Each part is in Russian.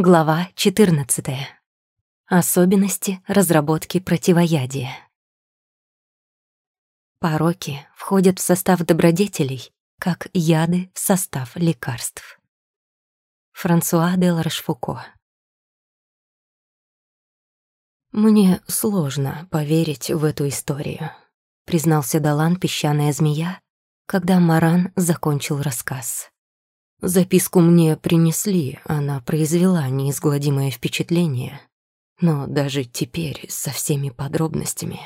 Глава 14. Особенности разработки противоядия. Пороки входят в состав добродетелей, как яды в состав лекарств. Франсуа де Ларошфуко. «Мне сложно поверить в эту историю», — признался Далан песчаная змея, когда Маран закончил рассказ. Записку мне принесли, она произвела неизгладимое впечатление. Но даже теперь со всеми подробностями.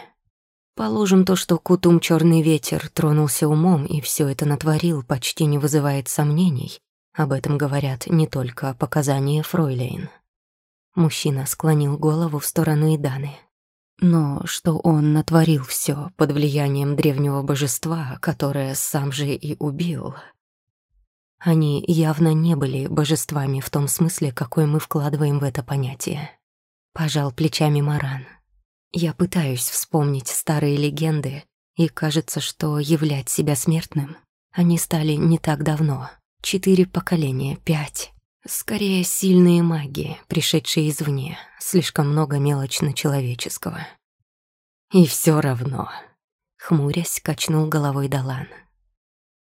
Положим то, что Кутум Черный ветер тронулся умом и все это натворил, почти не вызывает сомнений. Об этом говорят не только показания Фройлейн. Мужчина склонил голову в сторону Иданы. Но что он натворил все под влиянием древнего божества, которое сам же и убил — они явно не были божествами в том смысле, какой мы вкладываем в это понятие. Пожал плечами Маран. Я пытаюсь вспомнить старые легенды, и кажется, что являть себя смертным они стали не так давно. Четыре поколения, пять. Скорее, сильные маги, пришедшие извне. Слишком много мелочно-человеческого. И все равно. Хмурясь, качнул головой Далан.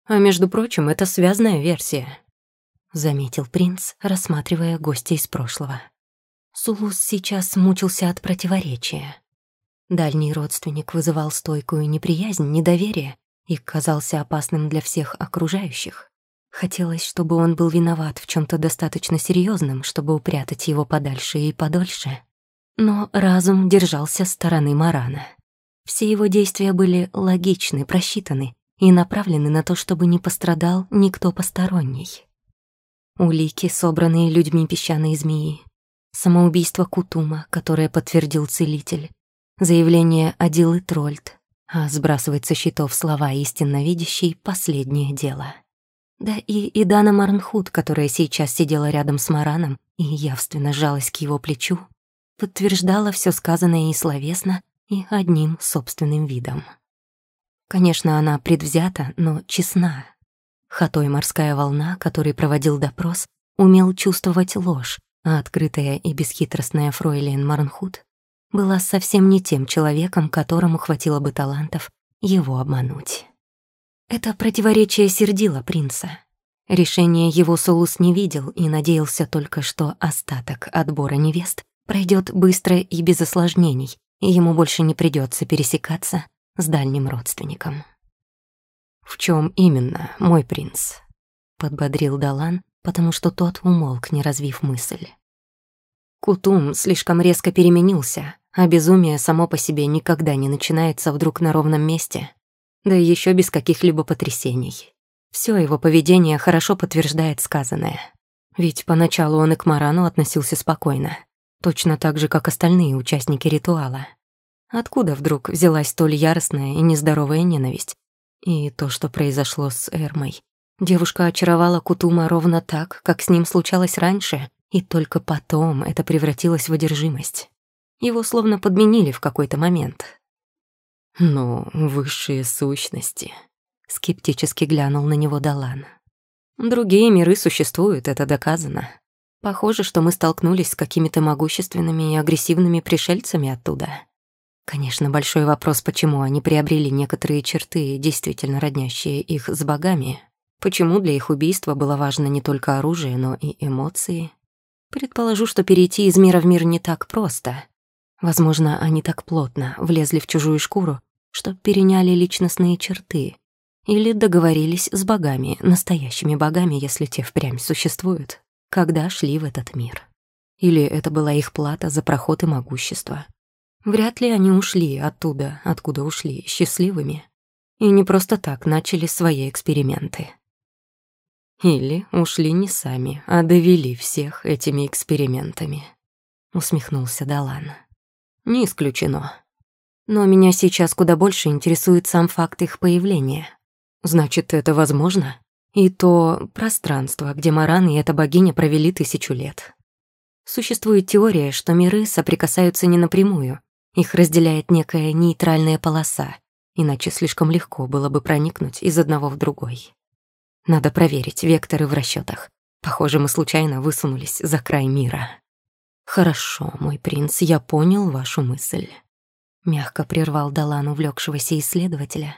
А между прочим, это связная версия», — заметил принц, рассматривая гостя из прошлого. Сулус сейчас мучился от противоречия. Дальний родственник вызывал стойкую неприязнь, недоверие и казался опасным для всех окружающих. Хотелось, чтобы он был виноват в чем то достаточно серьезном, чтобы упрятать его подальше и подольше. Но разум держался стороны Марана. Все его действия были логичны, просчитаны, и направлены на то, чтобы не пострадал никто посторонний. Улики, собранные людьми песчаной змеи, самоубийство Кутума, которое подтвердил целитель, заявление Адилы Трольд, а сбрасывать со счетов слова истинно видящей — последнее дело. Да и Идана Марнхут, которая сейчас сидела рядом с Мараном и явственно жалась к его плечу, подтверждала все сказанное и словесно, и одним собственным видом. Конечно, она предвзята, но честна. Хатой морская волна, который проводил допрос, умел чувствовать ложь, а открытая и бесхитростная фройлен Марнхут была совсем не тем человеком, которому хватило бы талантов его обмануть. Это противоречие сердило принца. Решение его Солус не видел и надеялся только, что остаток отбора невест пройдет быстро и без осложнений, и ему больше не придется пересекаться с дальним родственником. «В чем именно, мой принц?» — подбодрил Далан, потому что тот умолк, не развив мысль. Кутум слишком резко переменился, а безумие само по себе никогда не начинается вдруг на ровном месте, да еще без каких-либо потрясений. Все его поведение хорошо подтверждает сказанное. Ведь поначалу он и к Марану относился спокойно, точно так же, как остальные участники ритуала. Откуда вдруг взялась столь яростная и нездоровая ненависть? И то, что произошло с Эрмой. Девушка очаровала Кутума ровно так, как с ним случалось раньше, и только потом это превратилось в одержимость. Его словно подменили в какой-то момент. «Ну, высшие сущности», — скептически глянул на него Далан. «Другие миры существуют, это доказано. Похоже, что мы столкнулись с какими-то могущественными и агрессивными пришельцами оттуда. Конечно, большой вопрос, почему они приобрели некоторые черты, действительно роднящие их с богами. Почему для их убийства было важно не только оружие, но и эмоции. Предположу, что перейти из мира в мир не так просто. Возможно, они так плотно влезли в чужую шкуру, что переняли личностные черты. Или договорились с богами, настоящими богами, если те впрямь существуют, когда шли в этот мир. Или это была их плата за проход и могущество. Вряд ли они ушли оттуда, откуда ушли, счастливыми. И не просто так начали свои эксперименты. Или ушли не сами, а довели всех этими экспериментами. Усмехнулся Далан. Не исключено. Но меня сейчас куда больше интересует сам факт их появления. Значит, это возможно? И то пространство, где Маран и эта богиня провели тысячу лет. Существует теория, что миры соприкасаются не напрямую, их разделяет некая нейтральная полоса, иначе слишком легко было бы проникнуть из одного в другой. Надо проверить векторы в расчетах. Похоже, мы случайно высунулись за край мира. Хорошо, мой принц, я понял вашу мысль. Мягко прервал Далан увлекшегося исследователя,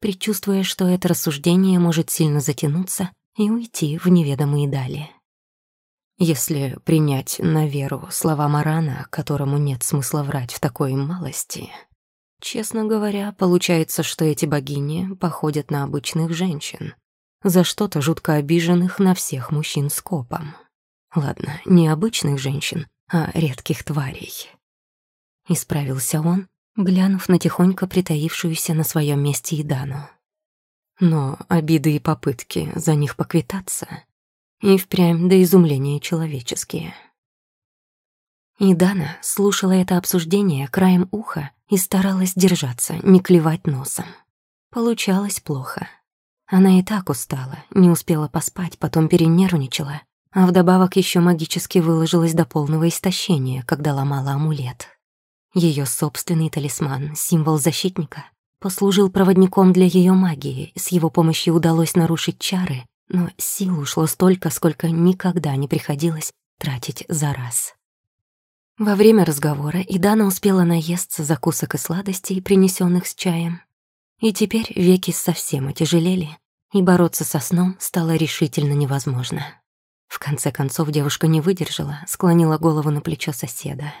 предчувствуя, что это рассуждение может сильно затянуться и уйти в неведомые дали. Если принять на веру слова Марана, которому нет смысла врать в такой малости, честно говоря, получается, что эти богини походят на обычных женщин, за что-то жутко обиженных на всех мужчин с копом. Ладно, не обычных женщин, а редких тварей. Исправился он, глянув на тихонько притаившуюся на своем месте Идану. Но обиды и попытки за них поквитаться и впрямь до изумления человеческие. И Дана слушала это обсуждение краем уха и старалась держаться, не клевать носом. Получалось плохо. Она и так устала, не успела поспать, потом перенервничала, а вдобавок еще магически выложилась до полного истощения, когда ломала амулет. Ее собственный талисман, символ защитника, послужил проводником для ее магии, с его помощью удалось нарушить чары, но сил ушло столько, сколько никогда не приходилось тратить за раз. Во время разговора Идана успела наесться закусок и сладостей, принесенных с чаем. И теперь веки совсем отяжелели, и бороться со сном стало решительно невозможно. В конце концов девушка не выдержала, склонила голову на плечо соседа.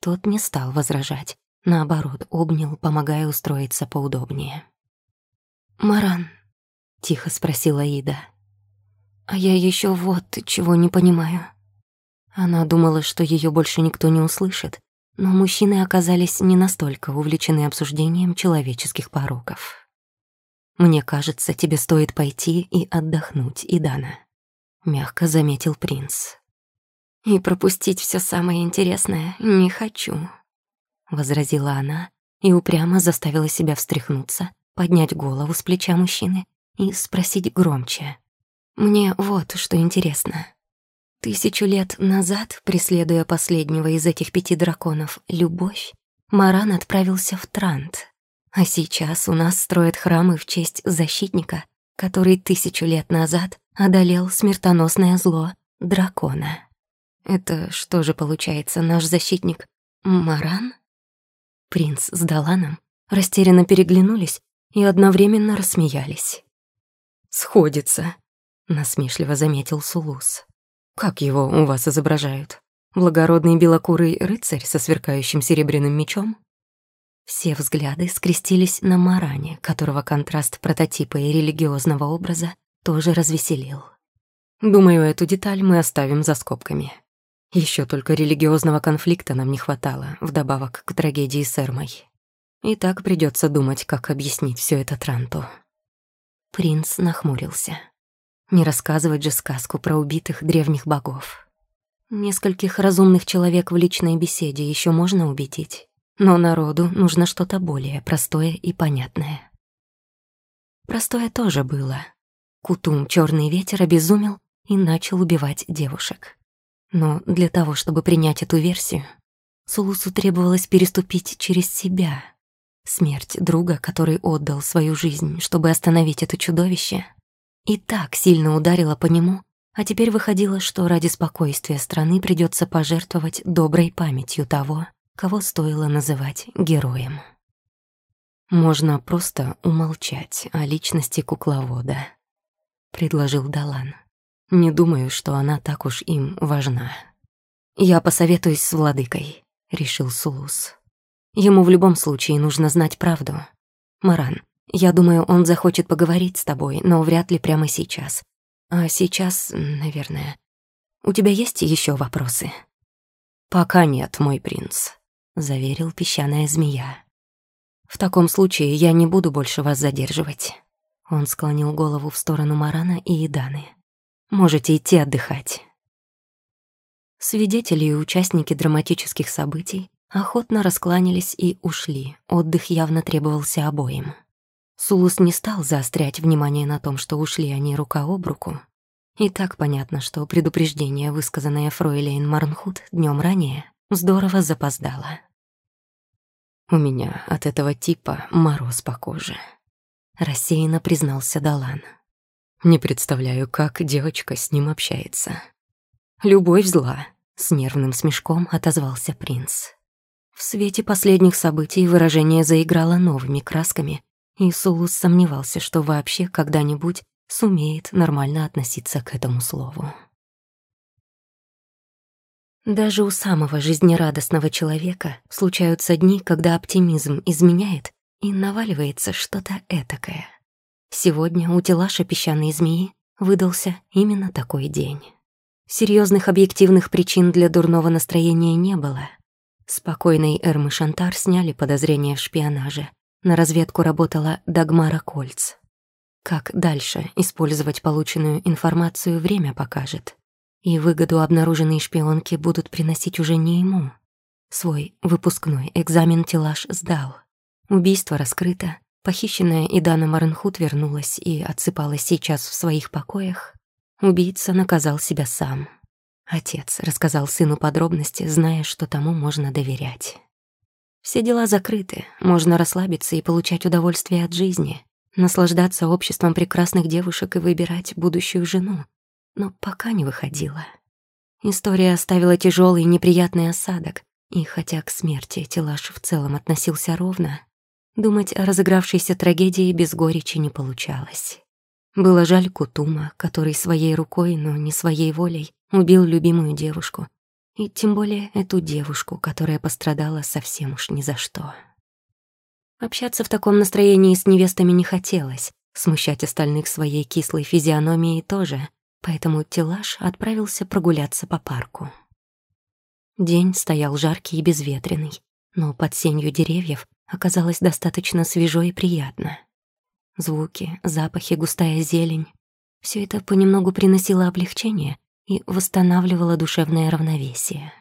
Тот не стал возражать, наоборот, обнял, помогая устроиться поудобнее. «Маран», — тихо спросила Ида, а я еще вот чего не понимаю. Она думала, что ее больше никто не услышит, но мужчины оказались не настолько увлечены обсуждением человеческих пороков. «Мне кажется, тебе стоит пойти и отдохнуть, Идана», — мягко заметил принц. «И пропустить все самое интересное не хочу», — возразила она и упрямо заставила себя встряхнуться, поднять голову с плеча мужчины и спросить громче. Мне вот что интересно. Тысячу лет назад, преследуя последнего из этих пяти драконов, любовь, Маран отправился в Трант. А сейчас у нас строят храмы в честь защитника, который тысячу лет назад одолел смертоносное зло дракона. Это что же получается, наш защитник Маран? Принц с Даланом растерянно переглянулись и одновременно рассмеялись. «Сходится», насмешливо заметил Сулус. Как его у вас изображают? Благородный белокурый рыцарь со сверкающим серебряным мечом? Все взгляды скрестились на Маране, которого контраст прототипа и религиозного образа тоже развеселил. Думаю, эту деталь мы оставим за скобками. Еще только религиозного конфликта нам не хватало, вдобавок к трагедии с Эрмой. И так придется думать, как объяснить все это Транту. Принц нахмурился. Не рассказывать же сказку про убитых древних богов. Нескольких разумных человек в личной беседе еще можно убедить, но народу нужно что-то более простое и понятное. Простое тоже было. Кутум, черный ветер, обезумел и начал убивать девушек. Но для того, чтобы принять эту версию, Сулусу требовалось переступить через себя. Смерть друга, который отдал свою жизнь, чтобы остановить это чудовище — и так сильно ударила по нему, а теперь выходило, что ради спокойствия страны придется пожертвовать доброй памятью того, кого стоило называть героем. «Можно просто умолчать о личности кукловода», — предложил Далан. «Не думаю, что она так уж им важна». «Я посоветуюсь с владыкой», — решил Сулус. «Ему в любом случае нужно знать правду. Маран, я думаю, он захочет поговорить с тобой, но вряд ли прямо сейчас. А сейчас, наверное. У тебя есть еще вопросы? Пока нет, мой принц, заверил песчаная змея. В таком случае я не буду больше вас задерживать. Он склонил голову в сторону Марана и Иданы. Можете идти отдыхать. Свидетели и участники драматических событий охотно раскланялись и ушли. Отдых явно требовался обоим. Сулус не стал заострять внимание на том, что ушли они рука об руку. И так понятно, что предупреждение, высказанное Фройлейн Марнхут днем ранее, здорово запоздало. «У меня от этого типа мороз по коже», — рассеянно признался Далан. Не представляю, как девочка с ним общается. Любовь зла, с нервным смешком отозвался принц. В свете последних событий выражение заиграло новыми красками, и Сулус сомневался, что вообще когда-нибудь сумеет нормально относиться к этому слову. Даже у самого жизнерадостного человека случаются дни, когда оптимизм изменяет и наваливается что-то этакое. Сегодня у Телаша песчаной змеи выдался именно такой день. Серьезных объективных причин для дурного настроения не было. Спокойный Эрм и Шантар сняли подозрения в шпионаже. На разведку работала Дагмара Кольц. Как дальше использовать полученную информацию, время покажет. И выгоду обнаруженные шпионки будут приносить уже не ему. Свой выпускной экзамен Тилаш сдал. Убийство раскрыто, похищенная Идана Маренхут вернулась и отсыпалась сейчас в своих покоях. Убийца наказал себя сам. Отец рассказал сыну подробности, зная, что тому можно доверять. Все дела закрыты, можно расслабиться и получать удовольствие от жизни, наслаждаться обществом прекрасных девушек и выбирать будущую жену. Но пока не выходило. История оставила тяжелый и неприятный осадок, и хотя к смерти Тилаш в целом относился ровно, думать о разыгравшейся трагедии без горечи не получалось. Было жаль Кутума, который своей рукой, но не своей волей, убил любимую девушку. И тем более эту девушку, которая пострадала совсем уж ни за что. Общаться в таком настроении с невестами не хотелось, смущать остальных своей кислой физиономией тоже, поэтому Тилаш отправился прогуляться по парку. День стоял жаркий и безветренный, но под сенью деревьев оказалось достаточно свежо и приятно. Звуки, запахи, густая зелень — все это понемногу приносило облегчение и восстанавливало душевное равновесие.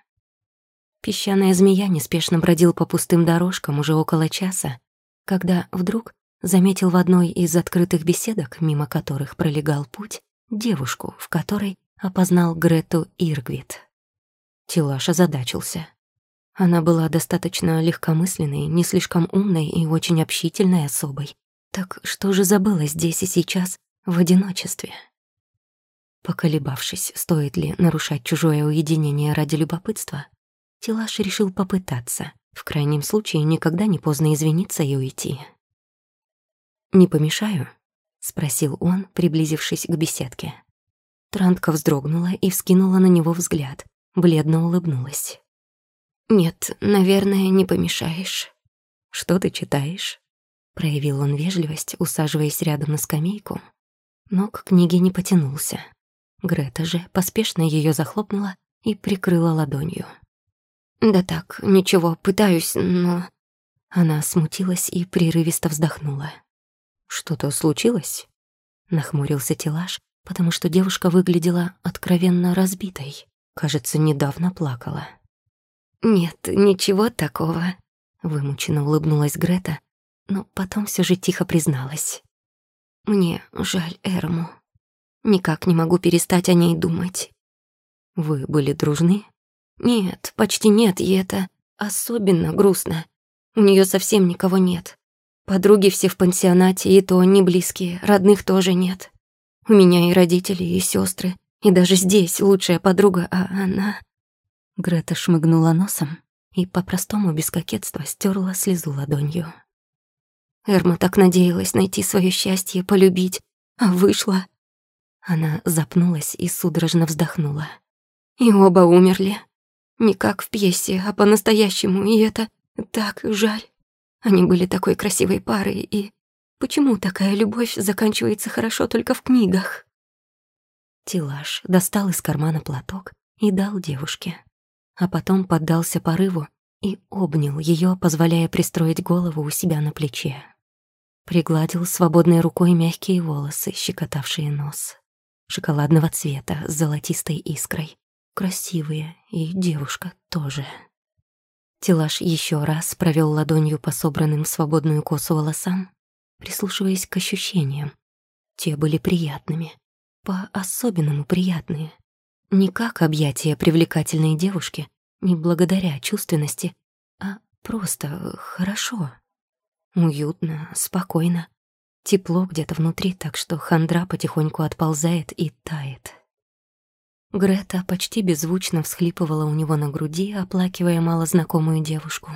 Песчаная змея неспешно бродил по пустым дорожкам уже около часа, когда вдруг заметил в одной из открытых беседок, мимо которых пролегал путь, девушку, в которой опознал Грету Иргвит. Тилаш озадачился. Она была достаточно легкомысленной, не слишком умной и очень общительной особой. Так что же забыла здесь и сейчас, в одиночестве? Поколебавшись, стоит ли нарушать чужое уединение ради любопытства, Тилаш решил попытаться, в крайнем случае, никогда не поздно извиниться и уйти. «Не помешаю?» — спросил он, приблизившись к беседке. Трантка вздрогнула и вскинула на него взгляд, бледно улыбнулась. «Нет, наверное, не помешаешь». «Что ты читаешь?» Проявил он вежливость, усаживаясь рядом на скамейку, но к книге не потянулся. Грета же поспешно ее захлопнула и прикрыла ладонью. «Да так, ничего, пытаюсь, но...» Она смутилась и прерывисто вздохнула. «Что-то случилось?» Нахмурился Тилаш, потому что девушка выглядела откровенно разбитой. Кажется, недавно плакала. «Нет, ничего такого», — вымученно улыбнулась Грета, но потом все же тихо призналась. «Мне жаль Эрму. Никак не могу перестать о ней думать». «Вы были дружны?» Нет, почти нет, и это особенно грустно. У нее совсем никого нет. Подруги все в пансионате, и то не близкие, родных тоже нет. У меня и родители, и сестры, и даже здесь лучшая подруга, а она... Грета шмыгнула носом и по-простому без кокетства стерла слезу ладонью. Эрма так надеялась найти свое счастье, полюбить, а вышла... Она запнулась и судорожно вздохнула. И оба умерли. Не как в пьесе, а по-настоящему, и это так жаль. Они были такой красивой парой, и почему такая любовь заканчивается хорошо только в книгах? Тилаш достал из кармана платок и дал девушке, а потом поддался порыву и обнял ее, позволяя пристроить голову у себя на плече. Пригладил свободной рукой мягкие волосы, щекотавшие нос. Шоколадного цвета с золотистой искрой, красивые, и девушка тоже. Тилаш еще раз провел ладонью по собранным в свободную косу волосам, прислушиваясь к ощущениям. Те были приятными, по-особенному приятные. Не как объятия привлекательной девушки, не благодаря чувственности, а просто хорошо. Уютно, спокойно. Тепло где-то внутри, так что хандра потихоньку отползает и тает. Грета почти беззвучно всхлипывала у него на груди, оплакивая малознакомую девушку.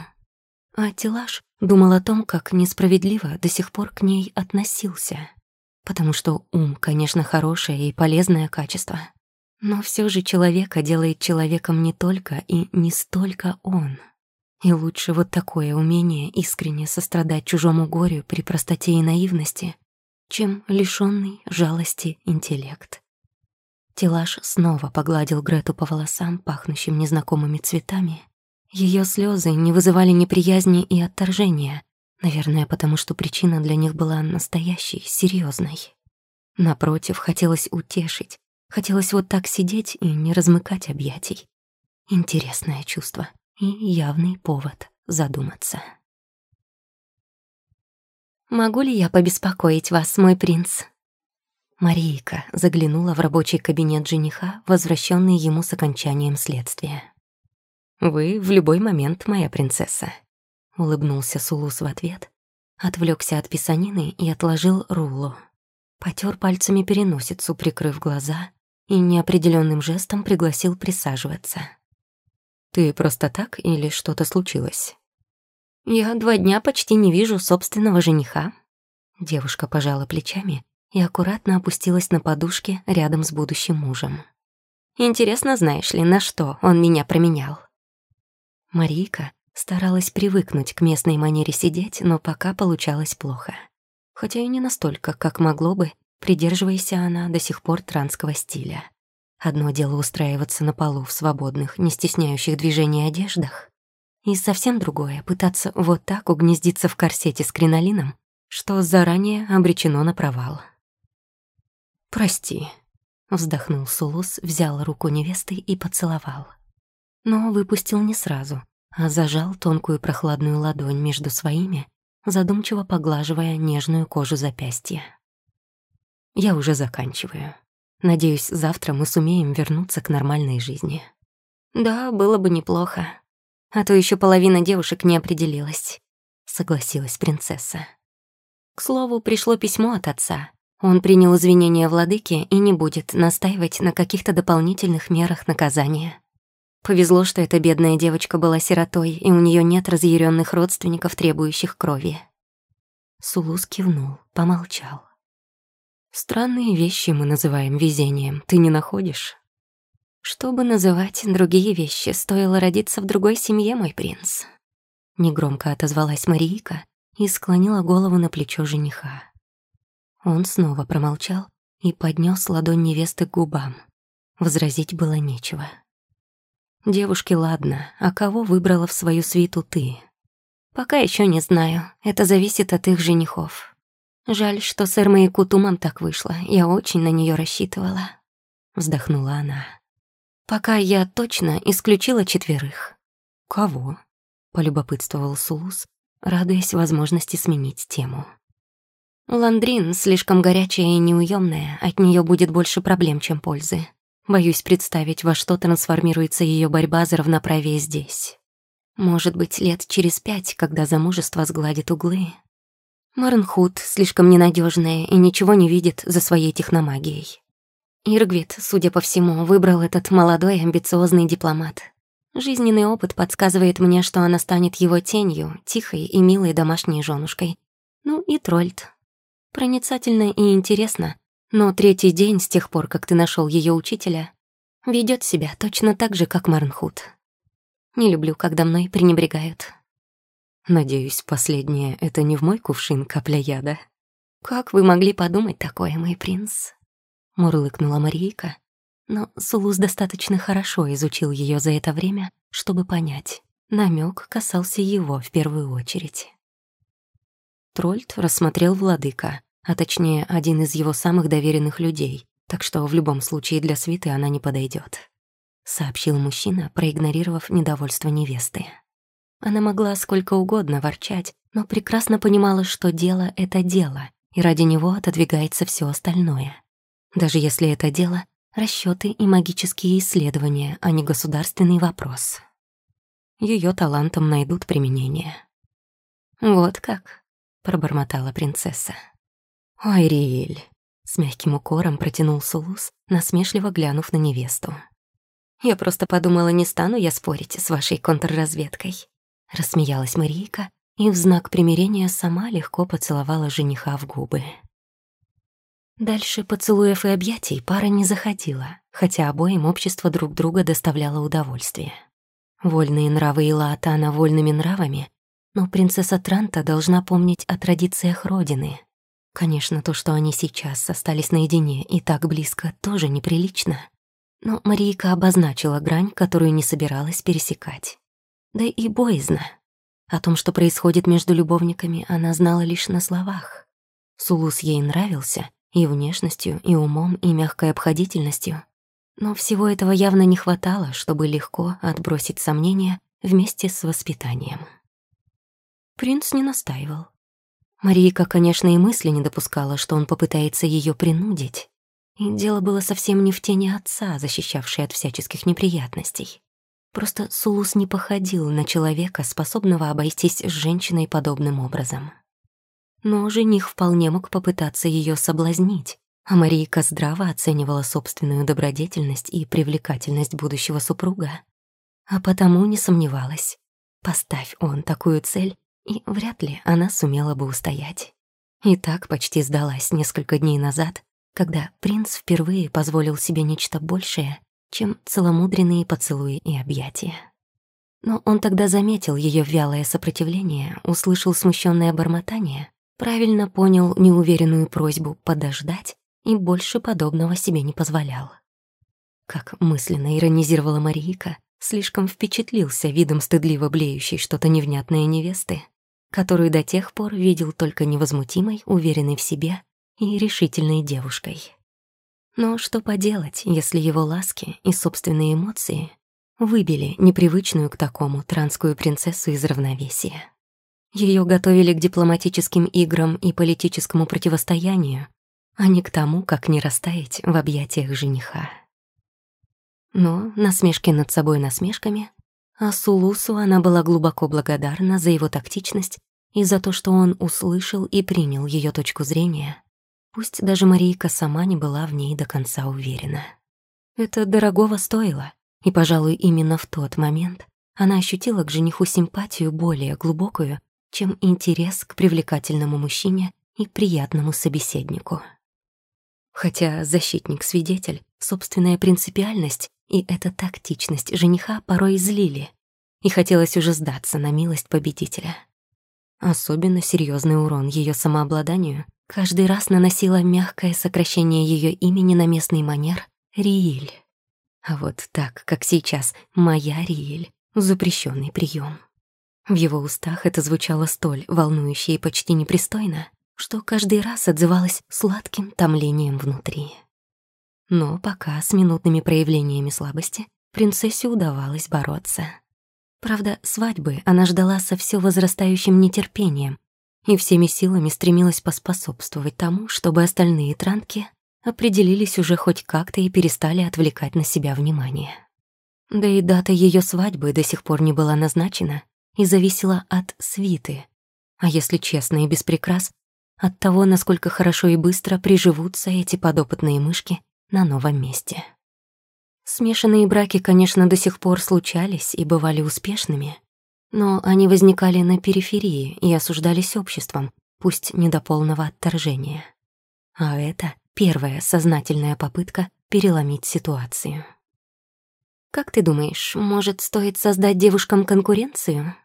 А Тилаш думал о том, как несправедливо до сих пор к ней относился. Потому что ум, конечно, хорошее и полезное качество. Но все же человека делает человеком не только и не столько он. И лучше вот такое умение искренне сострадать чужому горю при простоте и наивности, чем лишённый жалости интеллект. Тилаш снова погладил Грету по волосам, пахнущим незнакомыми цветами. Ее слезы не вызывали неприязни и отторжения, наверное, потому что причина для них была настоящей, серьезной. Напротив, хотелось утешить, хотелось вот так сидеть и не размыкать объятий. Интересное чувство и явный повод задуматься. «Могу ли я побеспокоить вас, мой принц?» Марийка заглянула в рабочий кабинет жениха, возвращенный ему с окончанием следствия. «Вы в любой момент моя принцесса», — улыбнулся Сулус в ответ, отвлекся от писанины и отложил рулу. Потер пальцами переносицу, прикрыв глаза, и неопределенным жестом пригласил присаживаться. Ты просто так или что-то случилось? Я два дня почти не вижу собственного жениха. Девушка пожала плечами и аккуратно опустилась на подушке рядом с будущим мужем. Интересно, знаешь ли, на что он меня променял? Марийка старалась привыкнуть к местной манере сидеть, но пока получалось плохо. Хотя и не настолько, как могло бы, придерживаясь она до сих пор транского стиля. Одно дело устраиваться на полу в свободных, не стесняющих движений одеждах, и совсем другое — пытаться вот так угнездиться в корсете с кринолином, что заранее обречено на провал. «Прости», — вздохнул Сулус, взял руку невесты и поцеловал. Но выпустил не сразу, а зажал тонкую прохладную ладонь между своими, задумчиво поглаживая нежную кожу запястья. «Я уже заканчиваю. Надеюсь, завтра мы сумеем вернуться к нормальной жизни. Да, было бы неплохо. А то еще половина девушек не определилась, согласилась принцесса. К слову, пришло письмо от отца. Он принял извинения владыки и не будет настаивать на каких-то дополнительных мерах наказания. Повезло, что эта бедная девочка была сиротой, и у нее нет разъяренных родственников, требующих крови. Сулус кивнул, помолчал. Странные вещи мы называем везением, ты не находишь? Чтобы называть другие вещи, стоило родиться в другой семье, мой принц. Негромко отозвалась Марийка и склонила голову на плечо жениха. Он снова промолчал и поднес ладонь невесты к губам. Возразить было нечего. Девушке ладно, а кого выбрала в свою свиту ты? Пока еще не знаю, это зависит от их женихов. Жаль, что с Эрмой и Кутумом так вышло. Я очень на нее рассчитывала. Вздохнула она. Пока я точно исключила четверых. Кого? Полюбопытствовал Сулус, радуясь возможности сменить тему. Ландрин слишком горячая и неуемная, от нее будет больше проблем, чем пользы. Боюсь представить, во что трансформируется ее борьба за равноправие здесь. Может быть, лет через пять, когда замужество сгладит углы, Марнхут слишком ненадежная и ничего не видит за своей техномагией. Иргвит, судя по всему, выбрал этот молодой амбициозный дипломат. Жизненный опыт подсказывает мне, что она станет его тенью, тихой и милой домашней женушкой. Ну и Трольд. Проницательно и интересно, но третий день с тех пор, как ты нашел ее учителя, ведет себя точно так же, как Марнхут. Не люблю, когда мной пренебрегают. Надеюсь, последнее — это не в мой кувшин капля яда. «Как вы могли подумать такое, мой принц?» — мурлыкнула Марийка. Но Сулус достаточно хорошо изучил ее за это время, чтобы понять. намек касался его в первую очередь. Трольд рассмотрел владыка, а точнее один из его самых доверенных людей, так что в любом случае для свиты она не подойдет, сообщил мужчина, проигнорировав недовольство невесты. Она могла сколько угодно ворчать, но прекрасно понимала, что дело — это дело, и ради него отодвигается все остальное. Даже если это дело — расчеты и магические исследования, а не государственный вопрос. Ее талантам найдут применение. «Вот как», — пробормотала принцесса. «Ой, Риэль!» — с мягким укором протянул Сулус, насмешливо глянув на невесту. «Я просто подумала, не стану я спорить с вашей контрразведкой». Рассмеялась Марийка и в знак примирения сама легко поцеловала жениха в губы. Дальше поцелуев и объятий пара не заходила, хотя обоим общество друг друга доставляло удовольствие. Вольные нравы Илаатана вольными нравами, но принцесса Транта должна помнить о традициях Родины. Конечно, то, что они сейчас остались наедине и так близко, тоже неприлично. Но Марийка обозначила грань, которую не собиралась пересекать. Да и боязно. О том, что происходит между любовниками, она знала лишь на словах. Сулус ей нравился и внешностью, и умом, и мягкой обходительностью. Но всего этого явно не хватало, чтобы легко отбросить сомнения вместе с воспитанием. Принц не настаивал. Марийка, конечно, и мысли не допускала, что он попытается ее принудить. И дело было совсем не в тени отца, защищавшей от всяческих неприятностей. Просто Сулус не походил на человека, способного обойтись с женщиной подобным образом. Но жених вполне мог попытаться ее соблазнить, а Марийка здраво оценивала собственную добродетельность и привлекательность будущего супруга. А потому не сомневалась. Поставь он такую цель, и вряд ли она сумела бы устоять. И так почти сдалась несколько дней назад, когда принц впервые позволил себе нечто большее, чем целомудренные поцелуи и объятия. Но он тогда заметил ее вялое сопротивление, услышал смущенное бормотание, правильно понял неуверенную просьбу подождать и больше подобного себе не позволял. Как мысленно иронизировала Марийка, слишком впечатлился видом стыдливо блеющей что-то невнятной невесты, которую до тех пор видел только невозмутимой, уверенной в себе и решительной девушкой. Но что поделать, если его ласки и собственные эмоции выбили непривычную к такому транскую принцессу из равновесия. Ее готовили к дипломатическим играм и политическому противостоянию, а не к тому, как не растаять в объятиях жениха. Но насмешки над собой насмешками, а Сулусу она была глубоко благодарна за его тактичность и за то, что он услышал и принял ее точку зрения, Пусть даже Марийка сама не была в ней до конца уверена. Это дорогого стоило, и, пожалуй, именно в тот момент она ощутила к жениху симпатию более глубокую, чем интерес к привлекательному мужчине и приятному собеседнику. Хотя защитник-свидетель, собственная принципиальность и эта тактичность жениха порой злили, и хотелось уже сдаться на милость победителя. Особенно серьезный урон ее самообладанию каждый раз наносила мягкое сокращение ее имени на местный манер Рииль. А вот так, как сейчас, моя Рииль — запрещенный прием. В его устах это звучало столь волнующе и почти непристойно, что каждый раз отзывалось сладким томлением внутри. Но пока с минутными проявлениями слабости принцессе удавалось бороться. Правда, свадьбы она ждала со все возрастающим нетерпением, и всеми силами стремилась поспособствовать тому, чтобы остальные транки определились уже хоть как-то и перестали отвлекать на себя внимание. Да и дата ее свадьбы до сих пор не была назначена и зависела от свиты, а если честно и без прикрас, от того, насколько хорошо и быстро приживутся эти подопытные мышки на новом месте. Смешанные браки, конечно, до сих пор случались и бывали успешными, но они возникали на периферии и осуждались обществом, пусть не до полного отторжения. А это первая сознательная попытка переломить ситуацию. «Как ты думаешь, может, стоит создать девушкам конкуренцию?»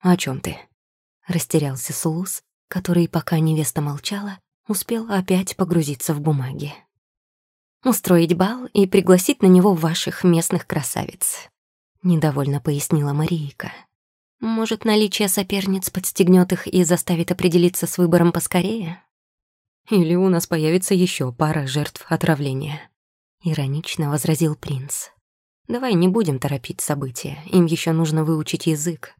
«О чем ты?» — растерялся Сулус, который, пока невеста молчала, успел опять погрузиться в бумаги. «Устроить бал и пригласить на него ваших местных красавиц», — недовольно пояснила Марийка. Может, наличие соперниц подстегнет их и заставит определиться с выбором поскорее? Или у нас появится еще пара жертв отравления? Иронично возразил принц. Давай не будем торопить события, им еще нужно выучить язык.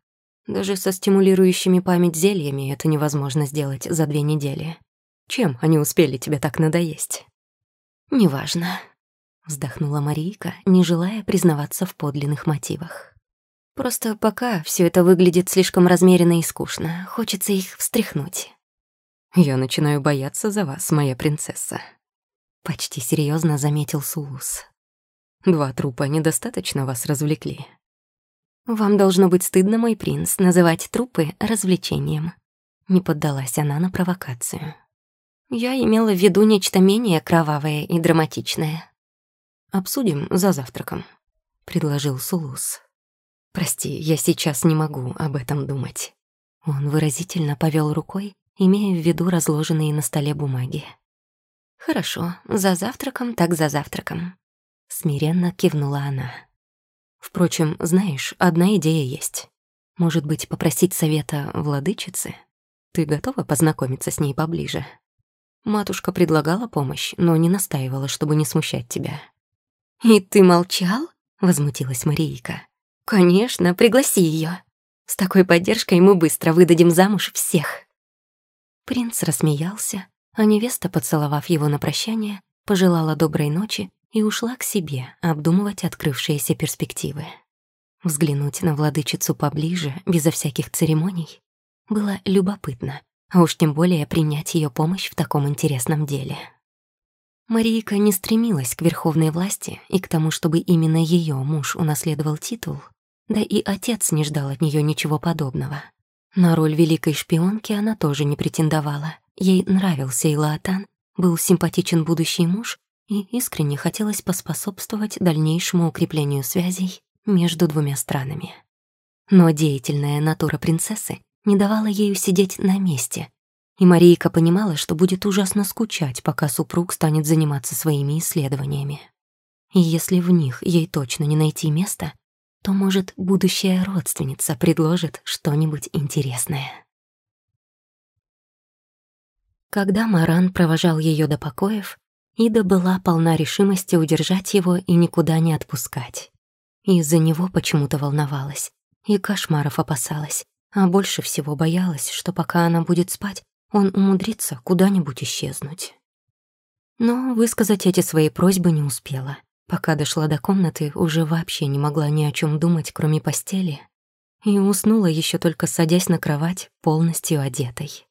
Даже со стимулирующими память зельями это невозможно сделать за две недели. Чем они успели тебе так надоесть? Неважно, вздохнула Марийка, не желая признаваться в подлинных мотивах. Просто пока все это выглядит слишком размеренно и скучно, хочется их встряхнуть. Я начинаю бояться за вас, моя принцесса. Почти серьезно заметил Сулус. Два трупа недостаточно вас развлекли. Вам должно быть стыдно, мой принц, называть трупы развлечением. Не поддалась она на провокацию. Я имела в виду нечто менее кровавое и драматичное. «Обсудим за завтраком», — предложил Сулус. «Прости, я сейчас не могу об этом думать». Он выразительно повел рукой, имея в виду разложенные на столе бумаги. «Хорошо, за завтраком так за завтраком», — смиренно кивнула она. «Впрочем, знаешь, одна идея есть. Может быть, попросить совета владычицы? Ты готова познакомиться с ней поближе?» Матушка предлагала помощь, но не настаивала, чтобы не смущать тебя. «И ты молчал?» — возмутилась Марийка. «Конечно, пригласи ее. С такой поддержкой мы быстро выдадим замуж всех». Принц рассмеялся, а невеста, поцеловав его на прощание, пожелала доброй ночи и ушла к себе обдумывать открывшиеся перспективы. Взглянуть на владычицу поближе, безо всяких церемоний, было любопытно, а уж тем более принять ее помощь в таком интересном деле. Марийка не стремилась к верховной власти и к тому, чтобы именно ее муж унаследовал титул, да и отец не ждал от нее ничего подобного. На роль великой шпионки она тоже не претендовала. Ей нравился Илаатан, был симпатичен будущий муж, и искренне хотелось поспособствовать дальнейшему укреплению связей между двумя странами. Но деятельная натура принцессы не давала ей сидеть на месте, и Марийка понимала, что будет ужасно скучать, пока супруг станет заниматься своими исследованиями. И если в них ей точно не найти места, то, может, будущая родственница предложит что-нибудь интересное. Когда Маран провожал ее до покоев, Ида была полна решимости удержать его и никуда не отпускать. Из-за него почему-то волновалась и кошмаров опасалась, а больше всего боялась, что пока она будет спать, он умудрится куда-нибудь исчезнуть. Но высказать эти свои просьбы не успела. Пока дошла до комнаты, уже вообще не могла ни о чем думать, кроме постели, и уснула еще только садясь на кровать, полностью одетой.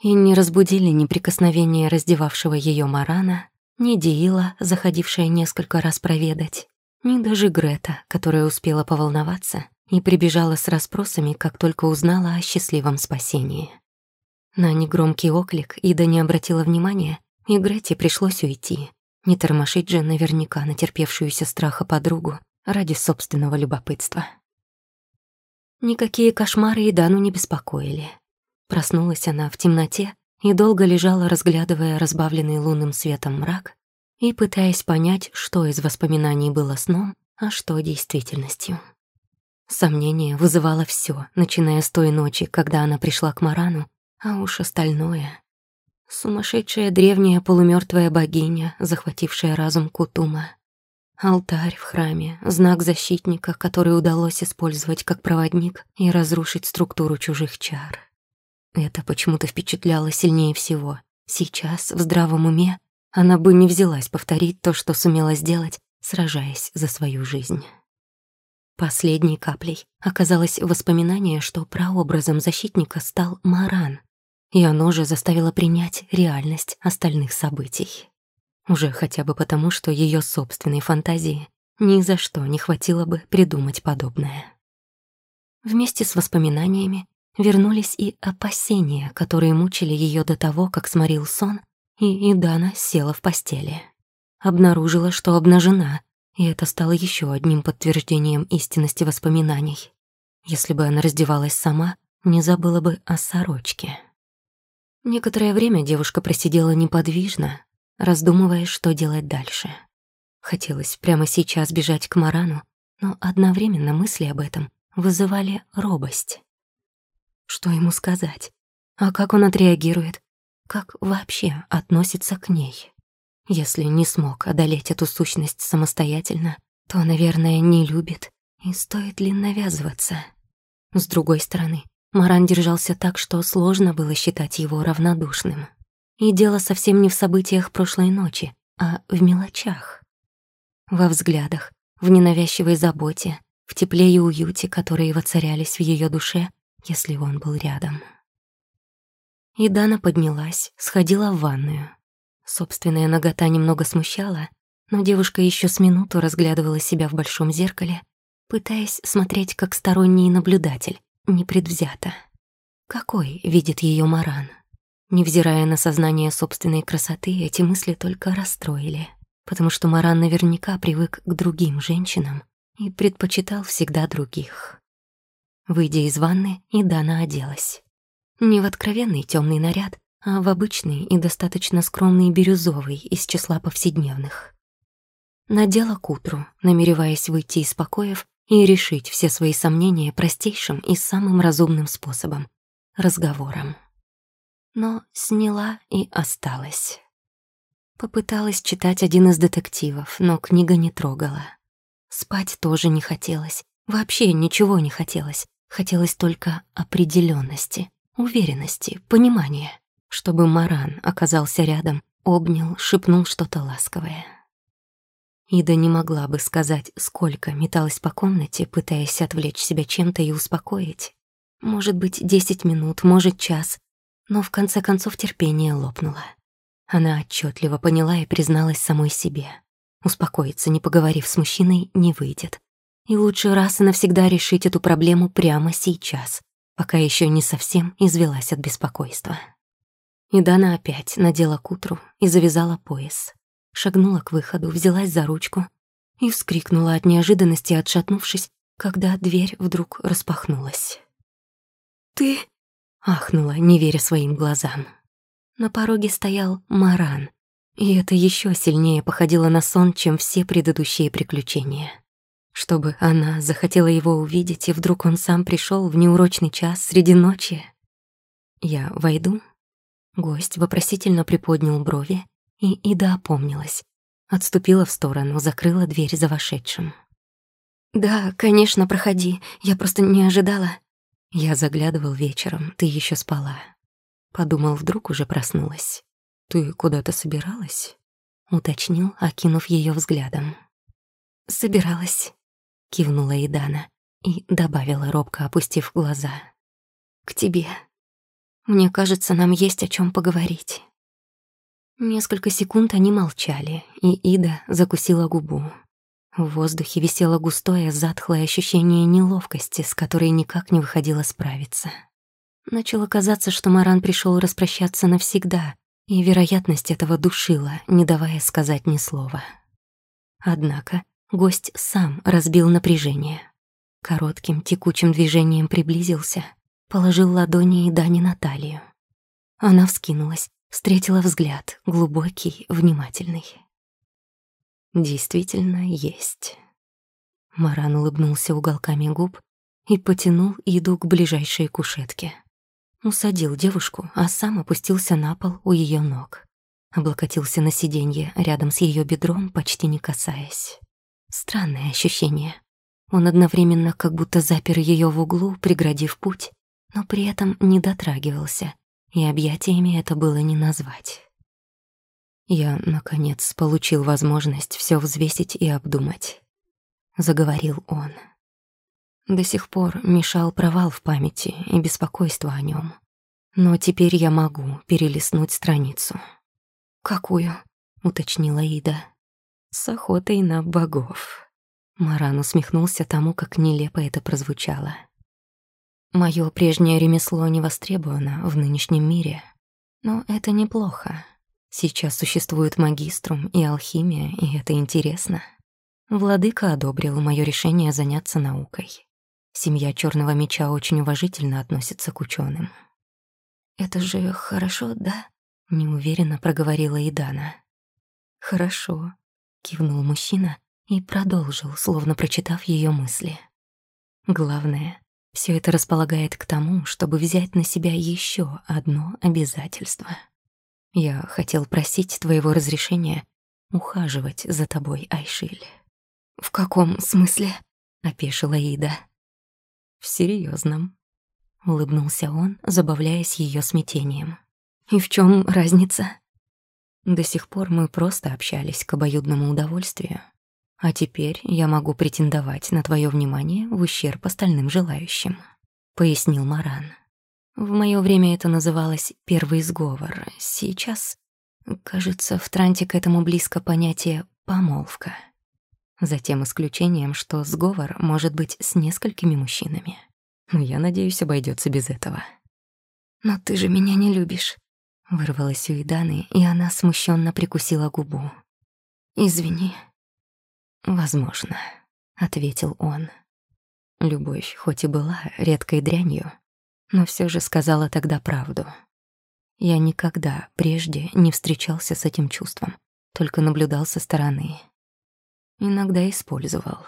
И не разбудили ни прикосновения раздевавшего ее Марана, ни Диила, заходившая несколько раз проведать, ни даже Грета, которая успела поволноваться и прибежала с расспросами, как только узнала о счастливом спасении. На негромкий оклик Ида не обратила внимания, и Грете пришлось уйти. Не тормошить же наверняка натерпевшуюся страха подругу ради собственного любопытства. Никакие кошмары Идану не беспокоили. Проснулась она в темноте и долго лежала, разглядывая разбавленный лунным светом мрак и пытаясь понять, что из воспоминаний было сном, а что действительностью. Сомнение вызывало все, начиная с той ночи, когда она пришла к Марану, а уж остальное... Сумасшедшая древняя полумертвая богиня, захватившая разум Кутума. Алтарь в храме, знак защитника, который удалось использовать как проводник и разрушить структуру чужих чар. Это почему-то впечатляло сильнее всего. Сейчас, в здравом уме, она бы не взялась повторить то, что сумела сделать, сражаясь за свою жизнь. Последней каплей оказалось воспоминание, что прообразом защитника стал Маран, и оно же заставило принять реальность остальных событий. Уже хотя бы потому, что ее собственной фантазии ни за что не хватило бы придумать подобное. Вместе с воспоминаниями вернулись и опасения, которые мучили ее до того, как сморил сон, и Идана села в постели. Обнаружила, что обнажена, и это стало еще одним подтверждением истинности воспоминаний. Если бы она раздевалась сама, не забыла бы о сорочке. Некоторое время девушка просидела неподвижно, раздумывая, что делать дальше. Хотелось прямо сейчас бежать к Марану, но одновременно мысли об этом вызывали робость. Что ему сказать? А как он отреагирует? Как вообще относится к ней? Если не смог одолеть эту сущность самостоятельно, то, наверное, не любит. И стоит ли навязываться? С другой стороны, Маран держался так, что сложно было считать его равнодушным. И дело совсем не в событиях прошлой ночи, а в мелочах. Во взглядах, в ненавязчивой заботе, в тепле и уюте, которые воцарялись в ее душе, если он был рядом. и Дана поднялась, сходила в ванную. Собственная нагота немного смущала, но девушка еще с минуту разглядывала себя в большом зеркале, пытаясь смотреть как сторонний наблюдатель, непредвзято. Какой видит ее Маран? Невзирая на сознание собственной красоты, эти мысли только расстроили, потому что Маран наверняка привык к другим женщинам и предпочитал всегда других. Выйдя из ванны, и Дана оделась. Не в откровенный темный наряд, а в обычный и достаточно скромный бирюзовый из числа повседневных. Надела к утру, намереваясь выйти из покоев и решить все свои сомнения простейшим и самым разумным способом — разговором. Но сняла и осталась. Попыталась читать один из детективов, но книга не трогала. Спать тоже не хотелось, вообще ничего не хотелось. Хотелось только определенности, уверенности, понимания, чтобы Маран оказался рядом, обнял, шепнул что-то ласковое. Ида не могла бы сказать, сколько металась по комнате, пытаясь отвлечь себя чем-то и успокоить. Может быть, десять минут, может, час. Но в конце концов терпение лопнуло. Она отчетливо поняла и призналась самой себе. Успокоиться, не поговорив с мужчиной, не выйдет. И лучше раз и навсегда решить эту проблему прямо сейчас, пока еще не совсем извелась от беспокойства. И Дана опять надела кутру и завязала пояс шагнула к выходу, взялась за ручку и вскрикнула от неожиданности, отшатнувшись, когда дверь вдруг распахнулась. «Ты...» — ахнула, не веря своим глазам. На пороге стоял Маран, и это еще сильнее походило на сон, чем все предыдущие приключения. Чтобы она захотела его увидеть, и вдруг он сам пришел в неурочный час среди ночи. «Я войду?» Гость вопросительно приподнял брови, и Ида опомнилась. Отступила в сторону, закрыла дверь за вошедшим. «Да, конечно, проходи. Я просто не ожидала». Я заглядывал вечером, ты еще спала. Подумал, вдруг уже проснулась. «Ты куда-то собиралась?» Уточнил, окинув ее взглядом. «Собиралась», — кивнула Идана и добавила, робко опустив глаза. «К тебе. Мне кажется, нам есть о чем поговорить». Несколько секунд они молчали, и Ида закусила губу. В воздухе висело густое, затхлое ощущение неловкости, с которой никак не выходило справиться. Начало казаться, что Маран пришел распрощаться навсегда, и вероятность этого душила, не давая сказать ни слова. Однако гость сам разбил напряжение. Коротким текучим движением приблизился, положил ладони и Дани на талию. Она вскинулась, Встретила взгляд, глубокий, внимательный. Действительно есть. Маран улыбнулся уголками губ и потянул Иду к ближайшей кушетке. Усадил девушку, а сам опустился на пол у ее ног. Облокотился на сиденье рядом с ее бедром, почти не касаясь. Странное ощущение. Он одновременно как будто запер ее в углу, преградив путь, но при этом не дотрагивался, и объятиями это было не назвать. Я, наконец, получил возможность все взвесить и обдумать. Заговорил он. До сих пор мешал провал в памяти и беспокойство о нем. Но теперь я могу перелистнуть страницу. «Какую?» — уточнила Ида. «С охотой на богов». Маран усмехнулся тому, как нелепо это прозвучало. Моё прежнее ремесло не востребовано в нынешнем мире, но это неплохо. Сейчас существует магиструм и алхимия, и это интересно. Владыка одобрил моё решение заняться наукой. Семья Чёрного Меча очень уважительно относится к учёным. «Это же хорошо, да?» — неуверенно проговорила Идана. «Хорошо», — кивнул мужчина и продолжил, словно прочитав её мысли. «Главное, все это располагает к тому, чтобы взять на себя еще одно обязательство. Я хотел просить твоего разрешения ухаживать за тобой, Айшиль. «В каком смысле?» — опешила Ида. «В серьезном, улыбнулся он, забавляясь ее смятением. «И в чем разница?» До сих пор мы просто общались к обоюдному удовольствию. А теперь я могу претендовать на твое внимание в ущерб остальным желающим», — пояснил Маран. В моё время это называлось «первый сговор». Сейчас, кажется, в Транте к этому близко понятие «помолвка». За тем исключением, что сговор может быть с несколькими мужчинами. Но я надеюсь, обойдется без этого. «Но ты же меня не любишь», — вырвалась у Иданы, и она смущенно прикусила губу. «Извини». «Возможно», — ответил он. Любовь, хоть и была редкой дрянью, но все же сказала тогда правду. Я никогда прежде не встречался с этим чувством, только наблюдал со стороны. Иногда использовал.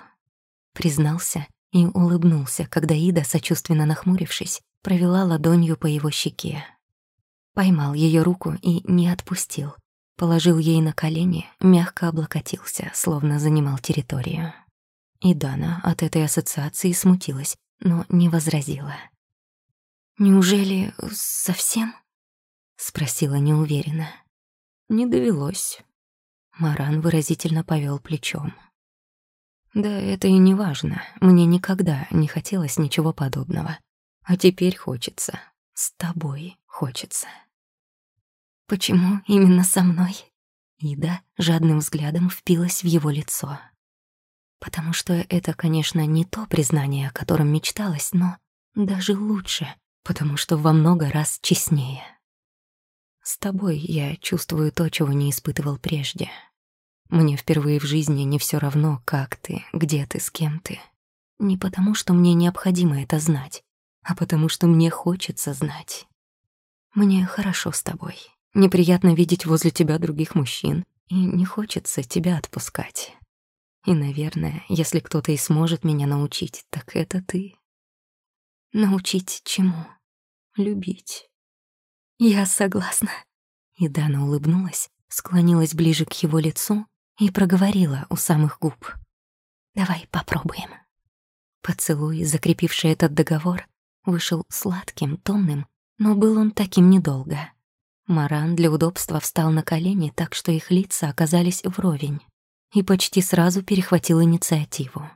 Признался и улыбнулся, когда Ида, сочувственно нахмурившись, провела ладонью по его щеке. Поймал ее руку и не отпустил. Положил ей на колени, мягко облокотился, словно занимал территорию. И Дана от этой ассоциации смутилась, но не возразила. «Неужели совсем?» — спросила неуверенно. «Не довелось». Маран выразительно повел плечом. «Да это и не важно. Мне никогда не хотелось ничего подобного. А теперь хочется. С тобой хочется». «Почему именно со мной?» Ида жадным взглядом впилась в его лицо. Потому что это, конечно, не то признание, о котором мечталось, но даже лучше, потому что во много раз честнее. С тобой я чувствую то, чего не испытывал прежде. Мне впервые в жизни не все равно, как ты, где ты, с кем ты. Не потому, что мне необходимо это знать, а потому, что мне хочется знать. Мне хорошо с тобой. Неприятно видеть возле тебя других мужчин, и не хочется тебя отпускать. И, наверное, если кто-то и сможет меня научить, так это ты. Научить чему? Любить. Я согласна. И Дана улыбнулась, склонилась ближе к его лицу и проговорила у самых губ. «Давай попробуем». Поцелуй, закрепивший этот договор, вышел сладким, томным, но был он таким недолго. Маран для удобства встал на колени так, что их лица оказались вровень и почти сразу перехватил инициативу.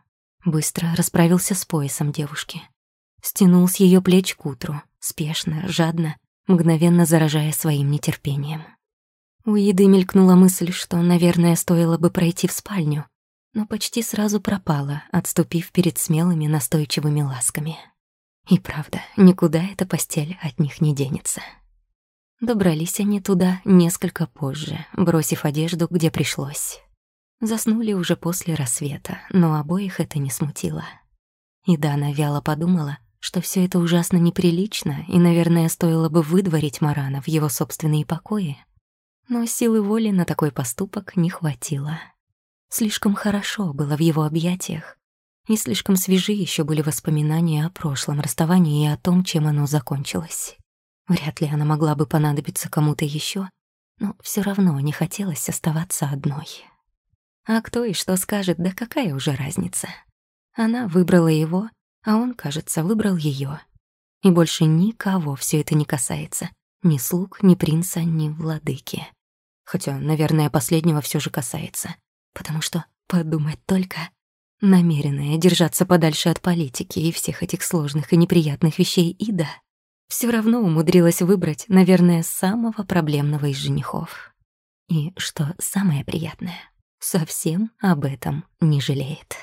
Быстро расправился с поясом девушки. Стянул с ее плеч к утру, спешно, жадно, мгновенно заражая своим нетерпением. У еды мелькнула мысль, что, наверное, стоило бы пройти в спальню, но почти сразу пропала, отступив перед смелыми настойчивыми ласками. И правда, никуда эта постель от них не денется. Добрались они туда несколько позже, бросив одежду, где пришлось. Заснули уже после рассвета, но обоих это не смутило. И Дана вяло подумала, что все это ужасно неприлично, и, наверное, стоило бы выдворить Марана в его собственные покои. Но силы воли на такой поступок не хватило. Слишком хорошо было в его объятиях, и слишком свежи еще были воспоминания о прошлом расставании и о том, чем оно закончилось. Вряд ли она могла бы понадобиться кому-то еще, но все равно не хотелось оставаться одной. А кто и что скажет, да какая уже разница? Она выбрала его, а он, кажется, выбрал ее. И больше никого все это не касается. Ни слуг, ни принца, ни владыки. Хотя, наверное, последнего все же касается. Потому что, подумать только, намеренная держаться подальше от политики и всех этих сложных и неприятных вещей Ида все равно умудрилась выбрать, наверное, самого проблемного из женихов. И что самое приятное — совсем об этом не жалеет.